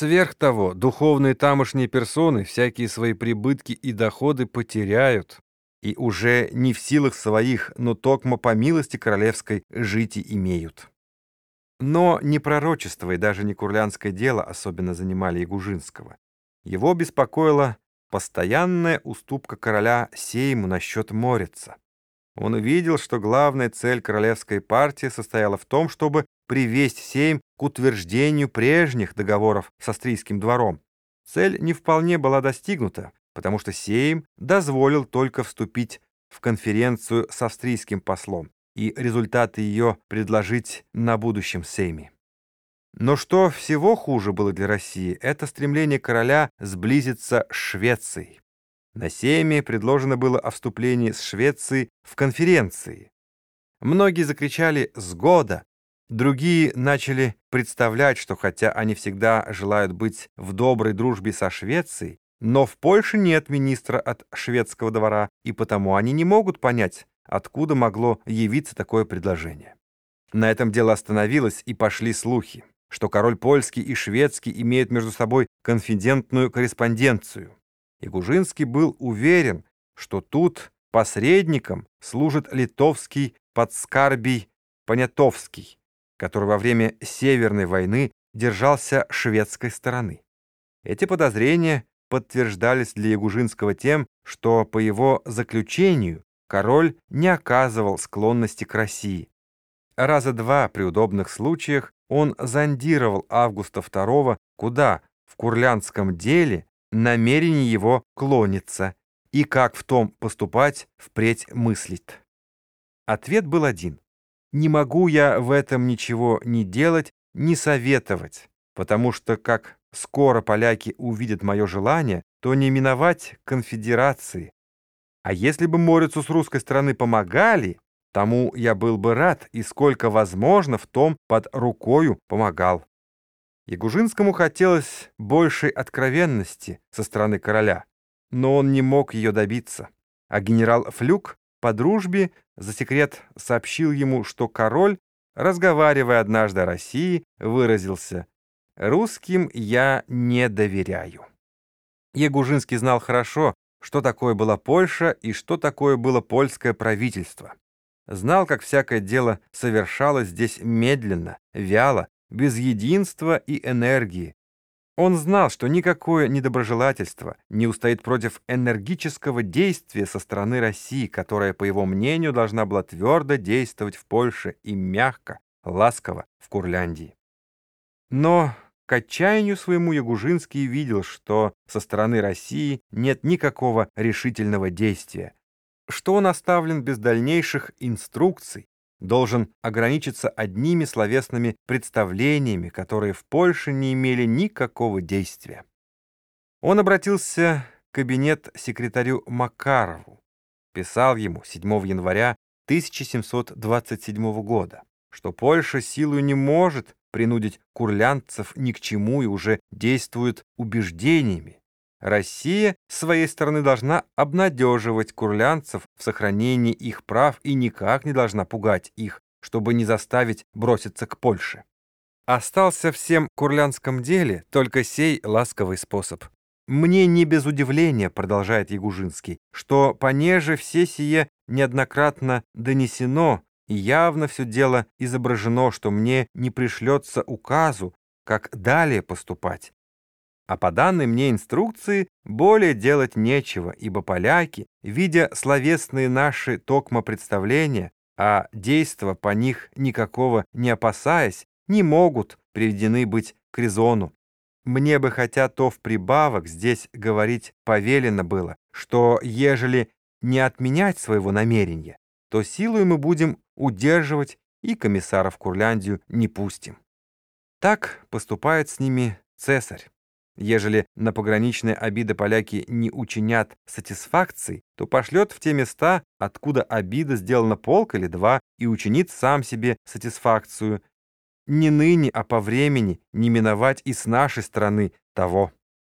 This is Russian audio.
Сверх того, духовные тамошние персоны всякие свои прибытки и доходы потеряют, и уже не в силах своих, но токмо по милости королевской жить и имеют. Но не пророчество и даже не курлянское дело особенно занимали Ягужинского. Его беспокоила постоянная уступка короля Сейму насчет Морица. Он увидел, что главная цель королевской партии состояла в том, чтобы привесть Сейм к утверждению прежних договоров с австрийским двором. Цель не вполне была достигнута, потому что Сейм дозволил только вступить в конференцию с австрийским послом и результаты ее предложить на будущем Сейме. Но что всего хуже было для России, это стремление короля сблизиться с Швецией. На Сейме предложено было о вступлении с Швецией в конференции. Многие закричали «Сгода!», другие начали представлять, что хотя они всегда желают быть в доброй дружбе со Швецией, но в Польше нет министра от шведского двора, и потому они не могут понять, откуда могло явиться такое предложение. На этом дело остановилось, и пошли слухи, что король польский и шведский имеют между собой конфидентную корреспонденцию. И Гужинский был уверен, что тут посредником служит литовский подскарбий Понятовский, который во время Северной войны держался шведской стороны. Эти подозрения подтверждались для Ягужинского тем, что по его заключению король не оказывал склонности к России. Раза два при удобных случаях он зондировал Августа II, куда в курлянском деле намерение его клонится и как в том поступать впредь мыслит. Ответ был один. Не могу я в этом ничего не делать, не советовать, потому что, как скоро поляки увидят мое желание, то не миновать конфедерации. А если бы Морицу с русской стороны помогали, тому я был бы рад и сколько возможно в том под рукою помогал. Ягужинскому хотелось большей откровенности со стороны короля, но он не мог ее добиться. А генерал Флюк по дружбе за секрет сообщил ему, что король, разговаривая однажды о России, выразился «Русским я не доверяю». Ягужинский знал хорошо, что такое была Польша и что такое было польское правительство. Знал, как всякое дело совершалось здесь медленно, вяло, без единства и энергии. Он знал, что никакое недоброжелательство не устоит против энергического действия со стороны России, которая, по его мнению, должна была твердо действовать в Польше и мягко, ласково в Курляндии. Но к отчаянию своему Ягужинский видел, что со стороны России нет никакого решительного действия, что он оставлен без дальнейших инструкций, должен ограничиться одними словесными представлениями, которые в Польше не имели никакого действия. Он обратился в кабинет секретарю Макарову, писал ему 7 января 1727 года, что Польша силою не может принудить курлянцев ни к чему и уже действует убеждениями, Россия, с своей стороны, должна обнадеживать курлянцев в сохранении их прав и никак не должна пугать их, чтобы не заставить броситься к Польше. Остался всем курлянском деле только сей ласковый способ. «Мне не без удивления», — продолжает Ягужинский, «что понеже все сие неоднократно донесено, и явно все дело изображено, что мне не пришлется указу, как далее поступать, а по данной мне инструкции более делать нечего, ибо поляки, видя словесные наши токмо представления, а действа по них никакого не опасаясь, не могут приведены быть к резону. Мне бы хотя то в прибавок здесь говорить повелено было, что ежели не отменять своего намерения, то силой мы будем удерживать и комиссаров в Курляндию не пустим. Так поступает с ними цесарь. Ежели на пограничные обиды поляки не учинят сатисфакции, то пошлет в те места, откуда обида сделана полк или два, и учинит сам себе сатисфакцию. Не ныне, а по времени не миновать и с нашей стороны того.